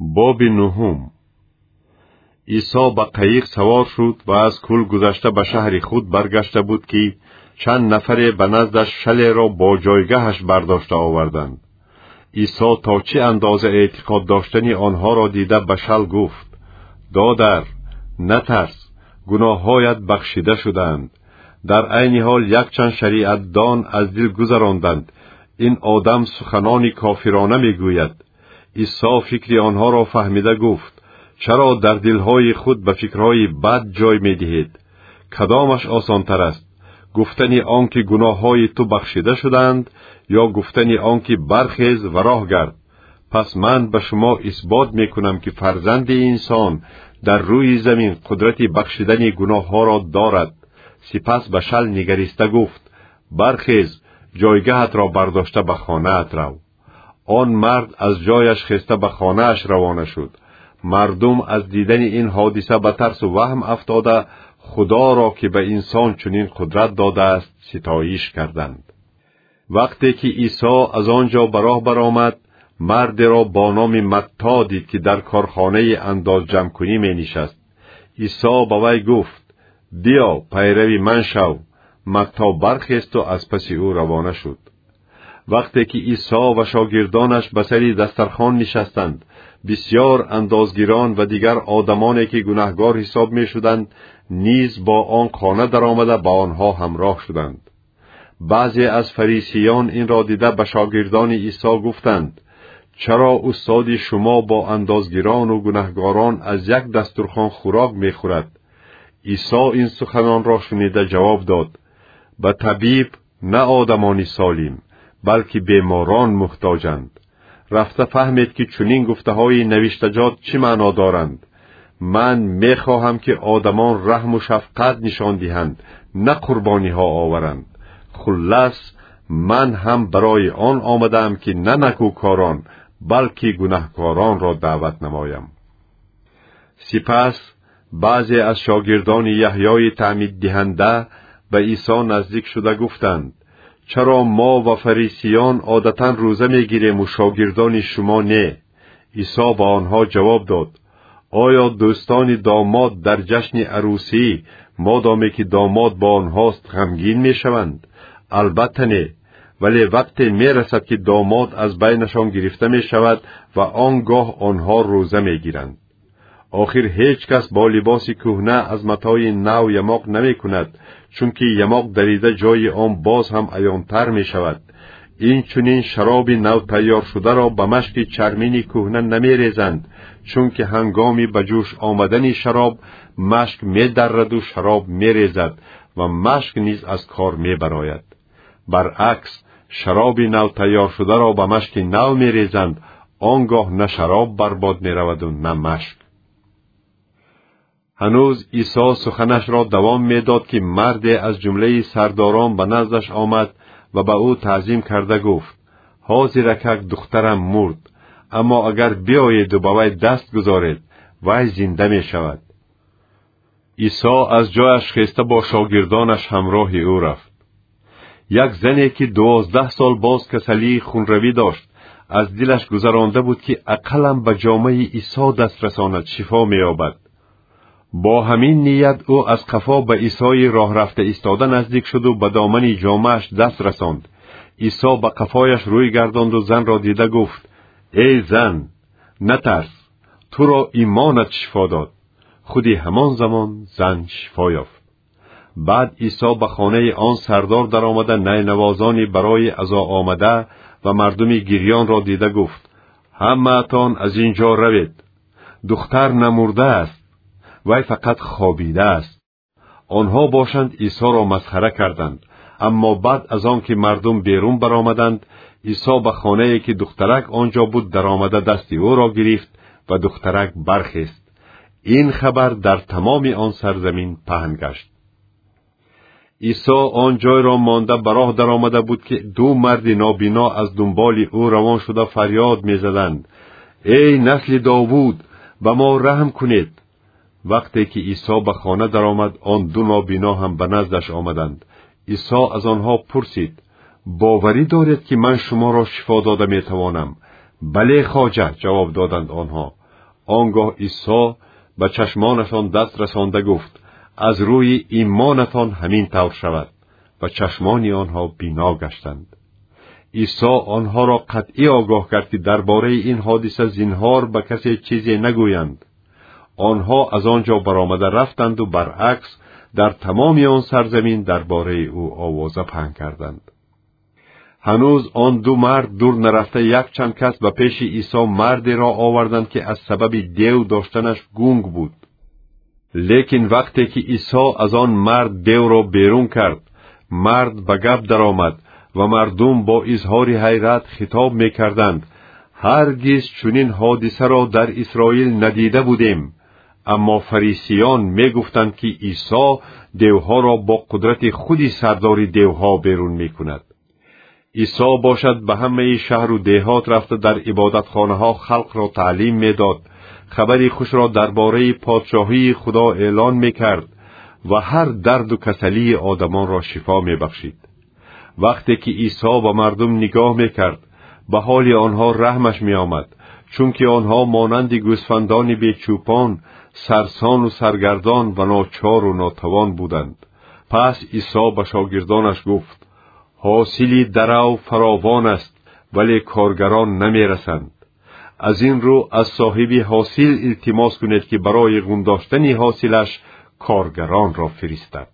боби нуҳум. Исо ба қаиқ савор шуд ва аз кӯл гузашта ба шаҳри худ баргашта буд ки чанд нафаре ба наздаш шалеро бо ҷойгаҳаш бардошта оварданд. Исо то чӣ андоза эътиқод доштани онҳоро дида ба шал гуфт додар натарс гуноҳҳоят бахшида шудаанд дар айни ҳол якчанд шариатдон аз дил гузаронданд. Ин одам суханони кофирона мегӯяд исо фикри онҳоро фаҳмида гуфт чаро дар дилҳои худ ба фикрҳои бад ҷой медиҳед? Кадомаш осонтар аст? Гуфтани он ки гуноҳҳои ту бахшида шудаанд ё гуфтани он ки бархез ва роҳ гард? Пас ман ба шумо исбот мекунам ки фарзанди инсон дар рӯи замин қудрати бахшидани гуноҳҳоро дорад сипас ба шал нигариста гуфт бархез ҷойгаҳатро бардошта ба хонаат рав он мард аз ҷояш хеста ба хонааш равона шуд. Мардум аз дидани ин ҳодиса ба тарсу ваҳм афтода худоро ки ба инсон чунин қудрат додааст ситоиш карданд. Вақте ки исо аз он ҷо ба роҳ баромад мардеро бо номи матто дид ки дар корхонаи андозҷамъкунӣ менишаст. Исо ба вай гуфт биё пайрави ман шав матто бархесту аз паси ӯ равона шуд вақте ки исо ва шогирдонаш ба сари дастархон нишастанд бисьёр андозгирон ва дигар одамоне ки гунаҳгор ҳисоб мешуданд низ бо он хона даромада ба онҳо ҳамроҳ шуданд баъзе аз фарисиён инро дида ба шогирдони исо гуфтанд чаро устоди шумо бо андозгирону гунаҳгорон аз як дастурхон хӯрок мехӯрад исо ин суханонро шунида ҷавоб дод بلکه بیماران محتاجند. رفته فهمید که چنین گفته های نوشتجات چه معنا دارند. من می‌خواهم که آدمان رحم و شفقت نشان دهند نه قربانی ها آورند. خلاص من هم برای آن آمدم که نه نکوکاران بلکه گناهکاران را دعوت نمایم. سپس بعضی از شاگردان یحیای تعمید دهنده به عیسی نزدیک شده گفتند чаро мо ва фарисиён одатан рӯза мегирему шогирдони шумо не? Исо ба онҳо ҷавоб дод. Оё дӯстони домод дар ҷашни арӯсӣ модоме ки домод бо онҳост ғамгин мешаванд? Албатта не. Вале вақте мерасад ки домод аз байнашон гирифта мешавад ва он гоҳ онҳо рӯза мегиранд охир ҳеҷ кас бо либоси кӯҳна аз матои нав ямоқ намекунад чунки ямоқ дарида ҷои он боз ҳам аёнтар мешавад инчунин шароби навтайёршударо ба машки чармини кӯҳна намерезанд чунки ҳангоми ба ҷӯш омадани шароб машк медарраду шароб мерезад ва машк низ аз кор мебарояд. Баръакс шароби навтайёршударо ба машки нав мерезанд он гоҳ на шароб барбод мераваду на машк ҳанӯз исо суханашро давом медод ки марде аз ҷумлаи сардорон ба наздаш омад ва ба ӯ таъзим карда гуфт. Ҳозиракак духтарам мурд аммо агар биёеду ба вай даст гузоред вай зинда мешавад исо аз ҷояш хеста бо шогирдонаш ҳамроҳи ӯ рафт. Як зане ки дувоздаҳ сол боз касалии хунравӣ дошт аз дилаш гузаронда буд ки ақаллам ба ҷомаи исо даст расонад шифо меёбад бо ҳамин ният ӯ аз қафо ба исои роҳрафта истода наздик шуду ба домани ҷомааш даст расонд. Исо ба қафояш рӯй гардонду занро дида гуфт эй зан натарс туро имонат шифо дод. Худи ҳамон замон зан шифо ёфт баъд исо ба хонаи он сардор даромада найнавозони барои азо омада ва мардуми гирьёнро дида гуфт ҳамаатон аз ин ҷо равед. Духтар намурдааст вай фақат хобидааст. Онҳо бошанд исоро масхара карданд аммо баъд аз он ки мардум берун баромаданд исо ба хонае ки духтарак он ҷо буд даромада дасти ӯро гирифт ва духтарак бархест. Ин хабар дар тамоми он сарзамин паҳн гашт. Исо он ҷойро монда ба роҳ даромада буд ки ду марди нобино аз дунболи ӯ равон шуда фарёд мезаданд. Эй насли довуд ба мо раҳм кунед вақте ки исо ба хона даромад он ду нобино ҳам ба наздаш омаданд. Исо аз онҳо пурсид боварӣ доред ки ман шуморо шифо дода метавонам? Бале хоҷа ҷавоб доданд онҳо. Он гоҳ исо ба чашмонашон даст расонда гуфт аз рӯи имонатон ҳамин тавр шавад ва чашмони онҳо бино гаштанд. Исо онҳоро қатъӣ огоҳ кард ки дар бораи ин ҳодиса зинҳор ба касе чизе нагӯянд. آنها از آنجا برآمده رفتند و برعکس در تمامی آن سرزمین درباره او آوازه پهن کردند هنوز آن دو مرد دور نرفته یک چند کس به پیش عیسی مردی را آوردند که از سبب دیو داشتنش گونگ بود لیکن وقتی که عیسی از آن مرد دیو را بیرون کرد مرد به گپ درآمد و مردم با اظهار حیرت خطاب میکردند هرگیز چنین حادثه را در اسرائیل ندیده بودیم аммо фарисиён мегуфтанд ки исо девҳоро бо қудрати худи сардори девҳо берун мекунад. Исо бошад ба ҳамаи шаҳру деҳот рафта дар ибодатхонаҳо халқро таълим медод. Хабари хушро дар бораи подшоҳии худо эълон мекард ва ҳар дарду касалии одамонро шифо мебахшид. Вақте ки исо ба мардум нигоҳ мекард ба ҳоли онҳо раҳмаш меомад чунки онҳо монанди гӯсфандони бечӯпон سرسان و سرگردان و ناچار و ناتوان بودند. پس عیسی به شاگردانش گفت حاصلی درو فراوان است ولی کارگران نمی‌رسند. از این رو از صاحب حاصل التماس کنید که برای گم حاصلش کارگران را فرستد.